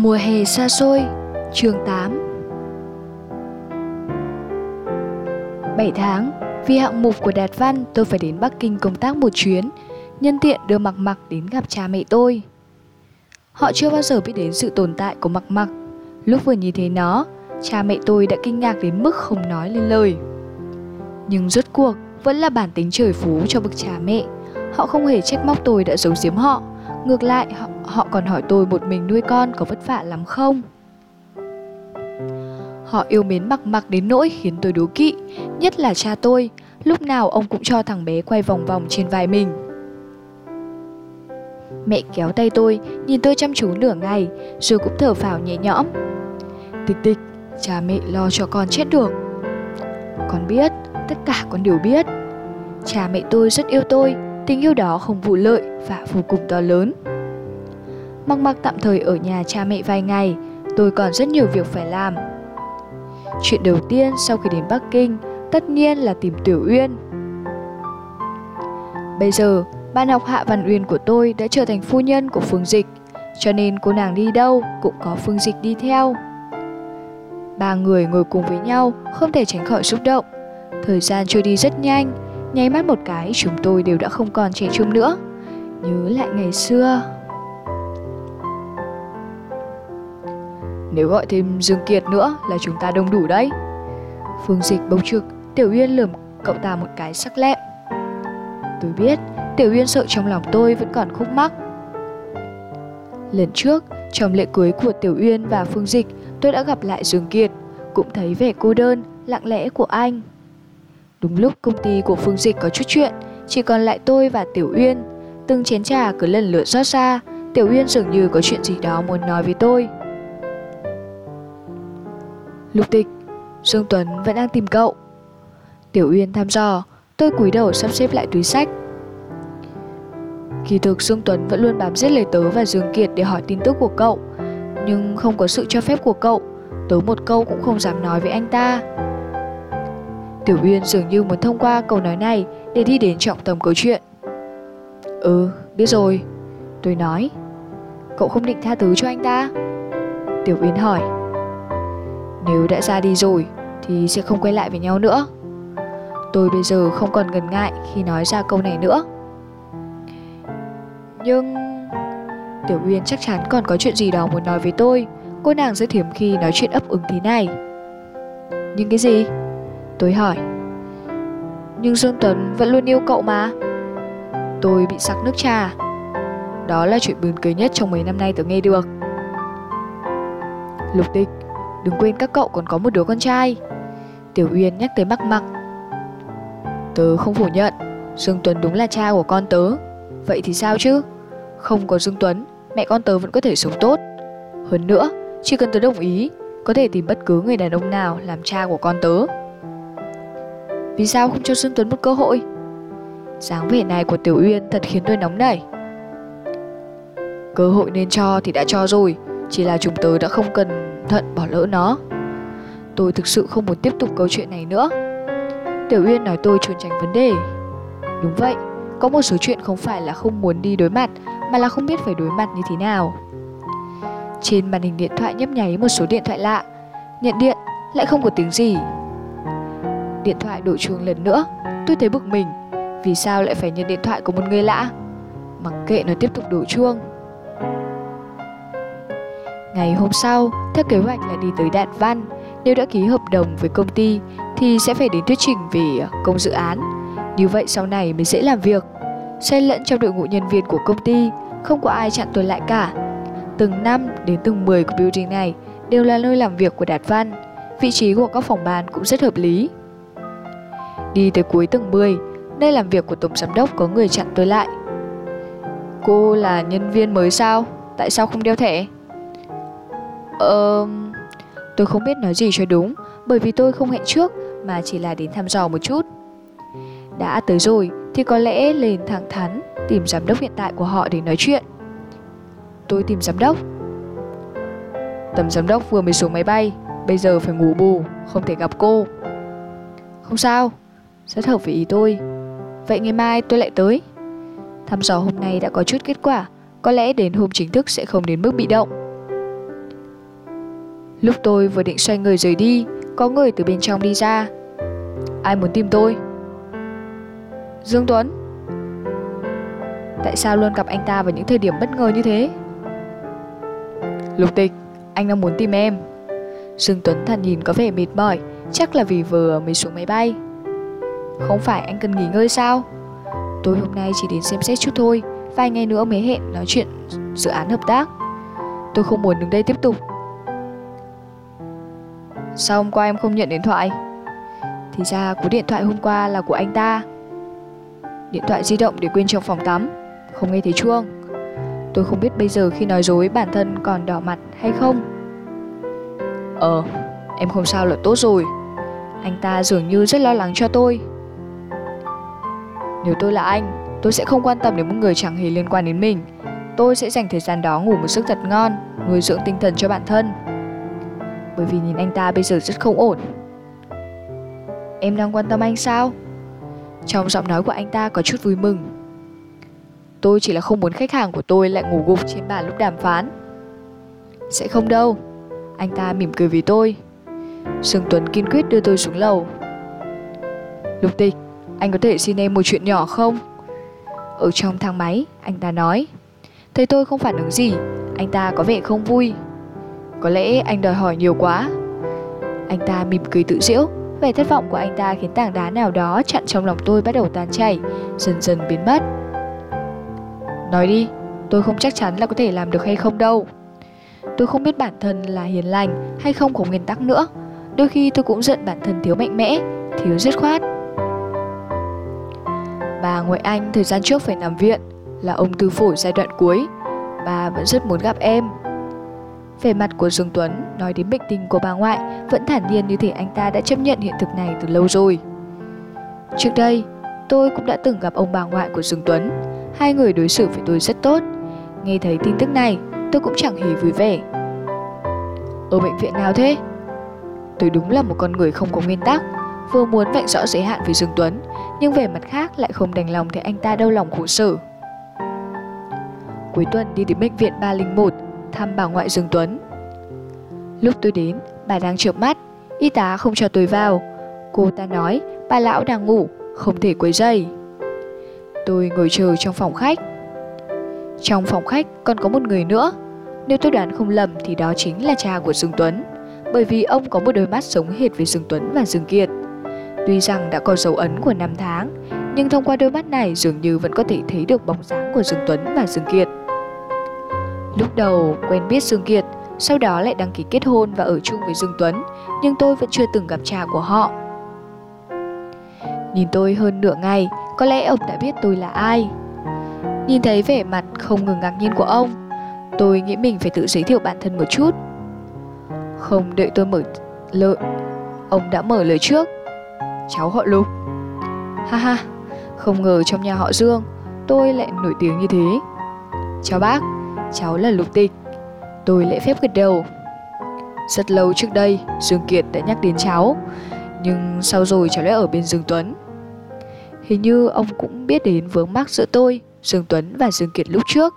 Mùa hè xa xôi, chương 8 7 tháng, vì hạng mục của Đạt Văn tôi phải đến Bắc Kinh công tác một chuyến, nhân tiện đưa Mặc Mặc đến gặp cha mẹ tôi. Họ chưa bao giờ biết đến sự tồn tại của Mặc Mặc. Lúc vừa nhìn thấy nó, cha mẹ tôi đã kinh ngạc đến mức không nói lên lời. Nhưng rốt cuộc vẫn là bản tính trời phú cho bậc cha mẹ. Họ không hề trách móc tôi đã giấu giếm họ, ngược lại họ, họ còn hỏi tôi một mình nuôi con có vất vả lắm không. Họ yêu mến mặc mặc đến nỗi khiến tôi đố kỵ, nhất là cha tôi, lúc nào ông cũng cho thằng bé quay vòng vòng trên vai mình. Mẹ kéo tay tôi, nhìn tôi chăm chú nửa ngày, rồi cũng thở phào nhẹ nhõm. Tịch tịch, cha mẹ lo cho con chết được. Con biết, tất cả con đều biết. Cha mẹ tôi rất yêu tôi, tình yêu đó không vụ lợi và vô cùng to lớn. Mặc mặc tạm thời ở nhà cha mẹ vài ngày, tôi còn rất nhiều việc phải làm. Chuyện đầu tiên sau khi đến Bắc Kinh tất nhiên là tìm Tiểu Uyên. Bây giờ, bạn học Hạ Văn Uyên của tôi đã trở thành phu nhân của Phương Dịch, cho nên cô nàng đi đâu cũng có Phương Dịch đi theo. Ba người ngồi cùng với nhau không thể tránh khỏi xúc động. Thời gian trôi đi rất nhanh, nháy mắt một cái chúng tôi đều đã không còn trẻ trung nữa. Nhớ lại ngày xưa. Nếu gọi thêm Dương Kiệt nữa là chúng ta đông đủ đấy. Phương Dịch bầu trực, Tiểu Uyên lườm cậu ta một cái sắc lẹm. Tôi biết, Tiểu Uyên sợ trong lòng tôi vẫn còn khúc mắc. Lần trước, trong lễ cưới của Tiểu Uyên và Phương Dịch, tôi đã gặp lại Dương Kiệt, cũng thấy vẻ cô đơn, lặng lẽ của anh. Đúng lúc công ty của Phương Dịch có chút chuyện, chỉ còn lại tôi và Tiểu Uyên. Từng chén trà cứ lần lượt rót ra, Tiểu Uyên dường như có chuyện gì đó muốn nói với tôi. Lục tịch, Dương Tuấn vẫn đang tìm cậu. Tiểu Uyên thăm dò, tôi cúi đầu sắp xếp lại túi sách. Kỳ thực Dương Tuấn vẫn luôn bám giết lời tớ và Dương Kiệt để hỏi tin tức của cậu, nhưng không có sự cho phép của cậu, tớ một câu cũng không dám nói với anh ta. Tiểu Uyên dường như muốn thông qua câu nói này để đi đến trọng tâm câu chuyện. Ừ, biết rồi. Tôi nói. Cậu không định tha thứ cho anh ta? Tiểu Uyên hỏi. Nếu đã ra đi rồi thì sẽ không quay lại với nhau nữa. Tôi bây giờ không còn ngần ngại khi nói ra câu này nữa. Nhưng... Tiểu Uyên chắc chắn còn có chuyện gì đó muốn nói với tôi. Cô nàng rất hiếm khi nói chuyện ấp ứng thế này. Nhưng cái gì? Tôi hỏi. Nhưng Dương Tuấn vẫn luôn yêu cậu mà. Tôi bị sặc nước trà. Đó là chuyện buồn cười nhất trong mấy năm nay tớ nghe được. Lục tịch Đừng quên các cậu còn có một đứa con trai. Tiểu Uyên nhắc tới mắc mắc Tớ không phủ nhận, Dương Tuấn đúng là cha của con tớ. Vậy thì sao chứ? Không có Dương Tuấn, Mẹ con tớ vẫn có thể sống tốt. Hơn nữa, Chỉ cần tớ đồng ý, Có thể tìm bất cứ người đàn ông nào làm cha của con tớ vì sao không cho Dương Tuấn một cơ hội? Dáng vẻ này của Tiểu Uyên thật khiến tôi nóng nảy. Cơ hội nên cho thì đã cho rồi, Chỉ là chúng tớ đã không cẩn thận bỏ lỡ nó. Tôi thực sự không muốn tiếp tục câu chuyện này nữa. Tiểu Uyên nói tôi trốn tránh vấn đề. Đúng vậy, Có một số chuyện không phải là không muốn đi đối mặt, Mà là không biết phải đối mặt như thế nào. Trên màn hình điện thoại nhấp nháy một số điện thoại lạ. Nhận điện, lại không có tiếng gì. Điện thoại đổ chuông lần nữa. Tôi thấy bực mình. Vì sao lại phải nhận điện thoại của một người lạ? Mặc kệ nó tiếp tục đổ chuông. Ngày hôm sau, theo kế hoạch là đi tới Đạt Văn. Nếu đã ký hợp đồng với công ty Thì sẽ phải đến thuyết trình về ờ, công dự án. Như vậy sau này mới dễ làm việc. Xen lẫn trong đội ngũ nhân viên của công ty Không có ai chặn tôi lại cả. Từng năm đến từng 10 của building này Đều là nơi làm việc của Đạt Văn. Vị trí của các phòng ban cũng rất hợp lý. Đi tới cuối tầng 10, nơi làm việc của tổng giám đốc có người chặn tôi lại. Cô là nhân viên mới sao? Tại sao không đeo thẻ? Ờ... Tôi không biết nói gì cho đúng, bởi vì tôi không hẹn trước mà chỉ là đến thăm dò một chút. Đã tới rồi thì có lẽ lên thẳng thắn tìm giám đốc hiện tại của họ để nói chuyện. Tôi tìm giám đốc. Tầm giám đốc vừa mới xuống máy bay, bây giờ phải ngủ bù, không thể gặp cô. Không sao, rất hợp với ý tôi. Vậy ngày mai tôi lại tới. Thăm dò hôm nay đã có chút kết quả, có lẽ đến hôm chính thức sẽ không đến mức bị động. Lúc tôi vừa định xoay người rời đi, có người từ bên trong đi ra. Ai muốn tìm tôi? Dương Tuấn. Tại sao luôn gặp anh ta vào những thời điểm bất ngờ như thế? Lục tịch, anh đang muốn tìm em. Dương Tuấn thản nhìn có vẻ mệt mỏi, chắc là vì vừa mới xuống máy bay. Không phải anh cần nghỉ ngơi sao? Tôi hôm nay chỉ đến xem xét chút thôi, vài ngày nữa mới hẹn nói chuyện dự án hợp tác. Tôi không muốn đứng đây tiếp tục. Sao hôm qua em không nhận điện thoại? Thì ra cú điện thoại hôm qua là của anh ta. Điện thoại di động để quên trong phòng tắm, không nghe thấy chuông. Tôi không biết bây giờ khi nói dối bản thân còn đỏ mặt hay không. Ờ, em không sao là tốt rồi. Anh ta dường như rất lo lắng cho tôi. Nếu tôi là anh, tôi sẽ không quan tâm đến một người chẳng hề liên quan đến mình. Tôi sẽ dành thời gian đó ngủ một giấc thật ngon, nuôi dưỡng tinh thần cho bản thân. Bởi vì nhìn anh ta bây giờ rất không ổn. Em đang quan tâm anh sao? Trong giọng nói của anh ta có chút vui mừng. Tôi chỉ là không muốn khách hàng của tôi lại ngủ gục trên bàn lúc đàm phán. Sẽ không đâu. Anh ta mỉm cười vì tôi. Sương Tuấn kiên quyết đưa tôi xuống lầu. Lục tịch, anh có thể xin em một chuyện nhỏ không? Ở trong thang máy, anh ta nói. Thấy tôi không phản ứng gì, anh ta có vẻ không vui. Có lẽ anh đòi hỏi nhiều quá. Anh ta mỉm cười tự giễu, vẻ thất vọng của anh ta khiến tảng đá nào đó chặn trong lòng tôi bắt đầu tan chảy, dần dần biến mất. Nói đi, tôi không chắc chắn là có thể làm được hay không đâu. Tôi không biết bản thân là hiền lành hay không có nguyên tắc nữa. Đôi khi tôi cũng giận bản thân thiếu mạnh mẽ, thiếu dứt khoát. Bà ngoại anh thời gian trước phải nằm viện là ung thư phổi giai đoạn cuối. Bà vẫn rất muốn gặp em. Về mặt của Dương Tuấn nói đến bệnh tình của bà ngoại vẫn thản nhiên như thể anh ta đã chấp nhận hiện thực này từ lâu rồi. Trước đây, tôi cũng đã từng gặp ông bà ngoại của Dương Tuấn. Hai người đối xử với tôi rất tốt. Nghe thấy tin tức này, tôi cũng chẳng hề vui vẻ. Ở bệnh viện nào thế? Tôi đúng là một con người không có nguyên tắc, vừa muốn vạch rõ giới hạn với Dương Tuấn, nhưng về mặt khác lại không đành lòng thấy anh ta đau lòng khổ sở. Cuối tuần đi đến bệnh viện 301 thăm bà ngoại Dương Tuấn. Lúc tôi đến, bà đang trợn mắt, y tá không cho tôi vào. Cô ta nói bà lão đang ngủ, không thể quấy dây. Tôi ngồi chờ trong phòng khách. Trong phòng khách còn có một người nữa. Nếu tôi đoán không lầm thì đó chính là cha của Dương Tuấn, bởi vì ông có một đôi mắt giống hệt với Dương Tuấn và Dương Kiệt. Tuy rằng đã có dấu ấn của năm tháng, nhưng thông qua đôi mắt này dường như vẫn có thể thấy được bóng dáng của Dương Tuấn và Dương Kiệt. Lúc đầu quen biết Dương Kiệt, sau đó lại đăng ký kết hôn và ở chung với Dương Tuấn, nhưng tôi vẫn chưa từng gặp cha của họ. Nhìn tôi hơn nửa ngày, có lẽ ông đã biết tôi là ai. Nhìn thấy vẻ mặt không ngừng ngạc nhiên của ông, tôi nghĩ mình phải tự giới thiệu bản thân một chút. Không đợi tôi mở lời, ông đã mở lời trước. Cháu họ Lục. Ha ha, không ngờ trong nhà họ Dương, tôi lại nổi tiếng như thế. Chào bác, cháu là Lục Tịch. Tôi lễ phép gật đầu. Rất lâu trước đây, Dương Kiệt đã nhắc đến cháu, nhưng sau rồi cháu lại ở bên Dương Tuấn. Hình như ông cũng biết đến vướng mắc giữa tôi, Dương Tuấn và Dương Kiệt lúc trước.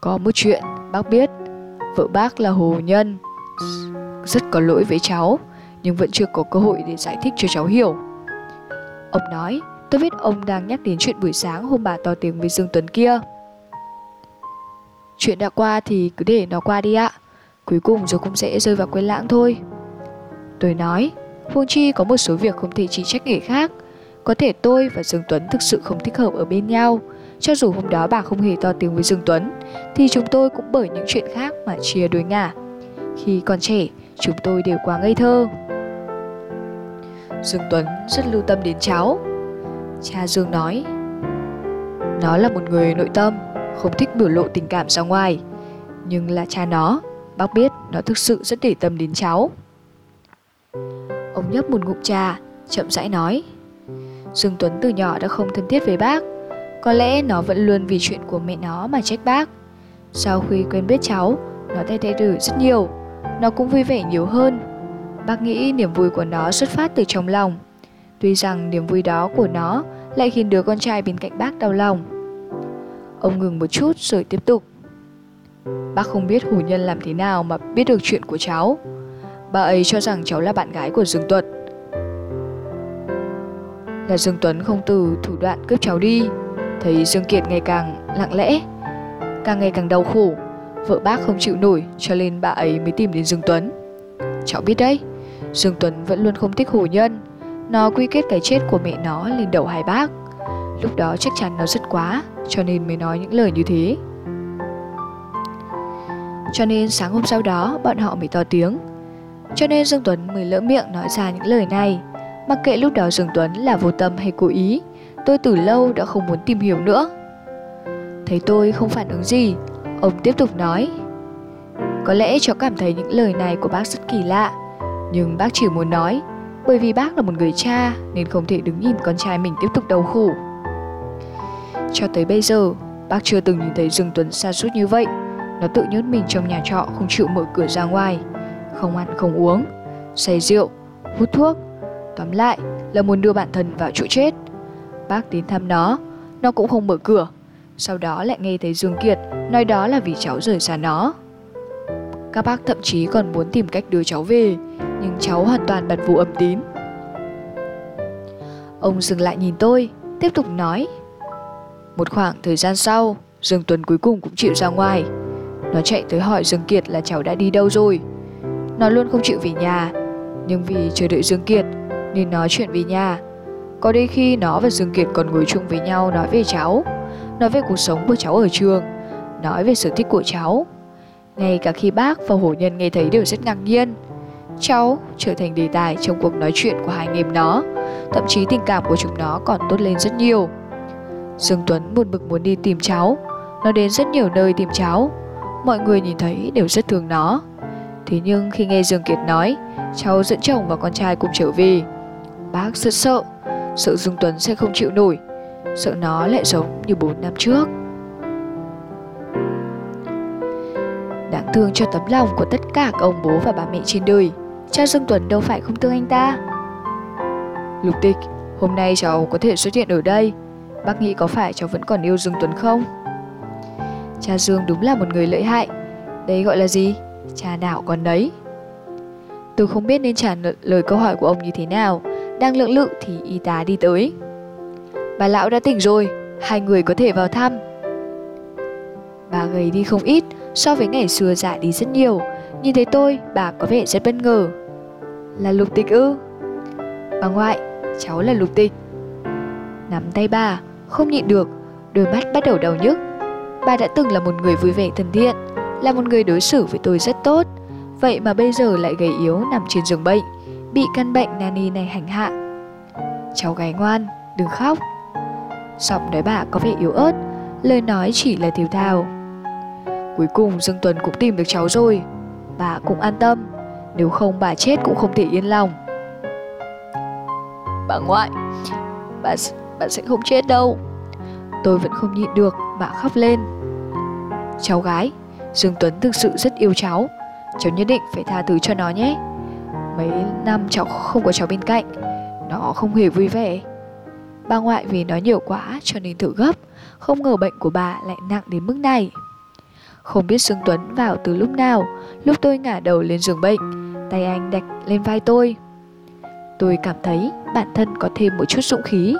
Có một chuyện bác biết, vợ bác là Hồ Nhân, rất có lỗi với cháu, nhưng vẫn chưa có cơ hội để giải thích cho cháu hiểu. Ông nói, tôi biết ông đang nhắc đến chuyện buổi sáng hôm bà to tiếng với Dương Tuấn kia. Chuyện đã qua thì cứ để nó qua đi ạ. Cuối cùng rồi cũng sẽ rơi vào quên lãng thôi. Tôi nói, Phương Chi có một số việc không thể chỉ trách người khác. Có thể tôi và Dương Tuấn thực sự không thích hợp ở bên nhau. Cho dù hôm đó bà không hề to tiếng với Dương Tuấn, thì chúng tôi cũng bởi những chuyện khác mà chia đôi ngả. Khi còn trẻ, chúng tôi đều quá ngây thơ. Dương Tuấn rất lưu tâm đến cháu. Cha Dương nói, nó là một người nội tâm, không thích biểu lộ tình cảm ra ngoài. Nhưng là cha nó, bác biết nó thực sự rất để tâm đến cháu. Ông nhấp một ngụm trà, chậm rãi nói. Dương Tuấn từ nhỏ đã không thân thiết với bác. Có lẽ nó vẫn luôn vì chuyện của mẹ nó mà trách bác. Sau khi quen biết cháu, nó thay thay đổi rất nhiều. Nó cũng vui vẻ nhiều hơn. Bác nghĩ niềm vui của nó xuất phát từ trong lòng. Tuy rằng niềm vui đó của nó lại khiến đứa con trai bên cạnh bác đau lòng. Ông ngừng một chút rồi tiếp tục. Bác không biết hủ nhân làm thế nào mà biết được chuyện của cháu Bà ấy cho rằng cháu là bạn gái của Dương Tuấn. Là Dương Tuấn không từ thủ đoạn cướp cháu đi Thấy Dương Kiệt ngày càng lặng lẽ, Càng ngày càng đau khổ, Vợ bác không chịu nổi cho nên bà ấy mới tìm đến Dương Tuấn Cháu biết đấy Dương Tuấn vẫn luôn không thích hổ nhân. Nó quy kết cái chết của mẹ nó lên đầu hai bác. Lúc đó chắc chắn nó rất quá, Cho nên mới nói những lời như thế. Cho nên sáng hôm sau đó, bọn họ mới to tiếng. Cho nên Dương Tuấn mới lỡ miệng nói ra những lời này. Mặc kệ lúc đó Dương Tuấn là vô tâm hay cố ý, Tôi từ lâu đã không muốn tìm hiểu nữa. Thấy tôi không phản ứng gì, Ông tiếp tục nói. Có lẽ cháu cảm thấy những lời này của bác rất kỳ lạ. Nhưng bác chỉ muốn nói Bởi vì bác là một người cha Nên không thể đứng nhìn con trai mình tiếp tục đau khổ. Cho tới bây giờ Bác chưa từng nhìn thấy Dương Tuấn xa suốt như vậy. Nó tự nhốt mình trong nhà trọ Không chịu mở cửa ra ngoài. Không ăn không uống Say rượu, hút thuốc. Tóm lại là muốn đưa bản thân vào chỗ chết. Bác đến thăm nó Nó cũng không mở cửa. Sau đó lại nghe thấy Dương Kiệt Nói đó là vì cháu rời xa nó. Các bác thậm chí còn muốn tìm cách đưa cháu về nhưng cháu hoàn toàn bật vụ âm tín Ông dừng lại nhìn tôi, Tiếp tục nói. Một khoảng thời gian sau, Dương Tuấn cuối cùng cũng chịu ra ngoài. Nó chạy tới hỏi Dương Kiệt là cháu đã đi đâu rồi. Nó luôn không chịu về nhà, Nhưng vì chờ đợi Dương Kiệt Nên nói chuyện về nhà. Có đôi khi nó và Dương Kiệt còn ngồi chung với nhau nói về cháu, Nói về cuộc sống của cháu ở trường, Nói về sở thích của cháu. Ngay cả khi bác và hổ nhân nghe thấy đều rất ngạc nhiên. Cháu trở thành đề tài trong cuộc nói chuyện của hai anh em nó. Thậm chí tình cảm của chúng nó còn tốt lên rất nhiều. Dương Tuấn một mực muốn đi tìm cháu. Nó đến rất nhiều nơi tìm cháu. Mọi người nhìn thấy đều rất thương nó. Thế nhưng khi nghe Dương Kiệt nói, Cháu dẫn chồng và con trai cùng trở về. Bác rất sợ. Sợ Dương Tuấn sẽ không chịu nổi. Sợ nó lại giống như 4 năm trước. Đáng thương cho tấm lòng của tất cả các ông bố và bà mẹ trên đời. Cha Dương Tuấn đâu phải không thương anh ta. Lục tịch Hôm nay cháu có thể xuất hiện ở đây. Bác nghĩ có phải cháu vẫn còn yêu Dương Tuấn không? Cha Dương đúng là một người lợi hại. Đấy gọi là gì? Cha nào còn đấy Tôi không biết nên trả lời câu hỏi của ông như thế nào. Đang lưỡng lự thì y tá đi tới. Bà lão đã tỉnh rồi Hai người có thể vào thăm. Bà gầy đi không ít So với ngày xưa già đi rất nhiều. Nhìn thấy tôi bà có vẻ rất bất ngờ là lục tịch ư? Bà ngoại, Cháu là lục tịch. Nắm tay bà Không nhịn được, Đôi mắt bắt đầu đau nhức. Bà đã từng là một người vui vẻ thân thiện, Là một người đối xử với tôi rất tốt. Vậy mà bây giờ lại gầy yếu nằm trên giường bệnh, Bị căn bệnh nani này hành hạ. Cháu gái ngoan, Đừng khóc. Giọng nói bà có vẻ yếu ớt, Lời nói chỉ là thiểu thào. Cuối cùng Dương Tuấn cũng tìm được cháu rồi. Bà cũng an tâm. Nếu không bà chết cũng không thể yên lòng. Bà ngoại Bà, bà sẽ không chết đâu. Tôi vẫn không nhịn được mà khóc lên. Cháu gái Dương Tuấn thực sự rất yêu cháu. Cháu nhất định phải tha thứ cho nó nhé. Mấy năm cháu không có cháu bên cạnh Nó không hề vui vẻ. Bà ngoại vì nói nhiều quá cho nên thử gấp Không ngờ bệnh của bà lại nặng đến mức này. Không biết Dương Tuấn vào từ lúc nào Lúc tôi ngả đầu lên giường bệnh Tay anh đặt lên vai tôi. Tôi cảm thấy bản thân có thêm một chút dũng khí.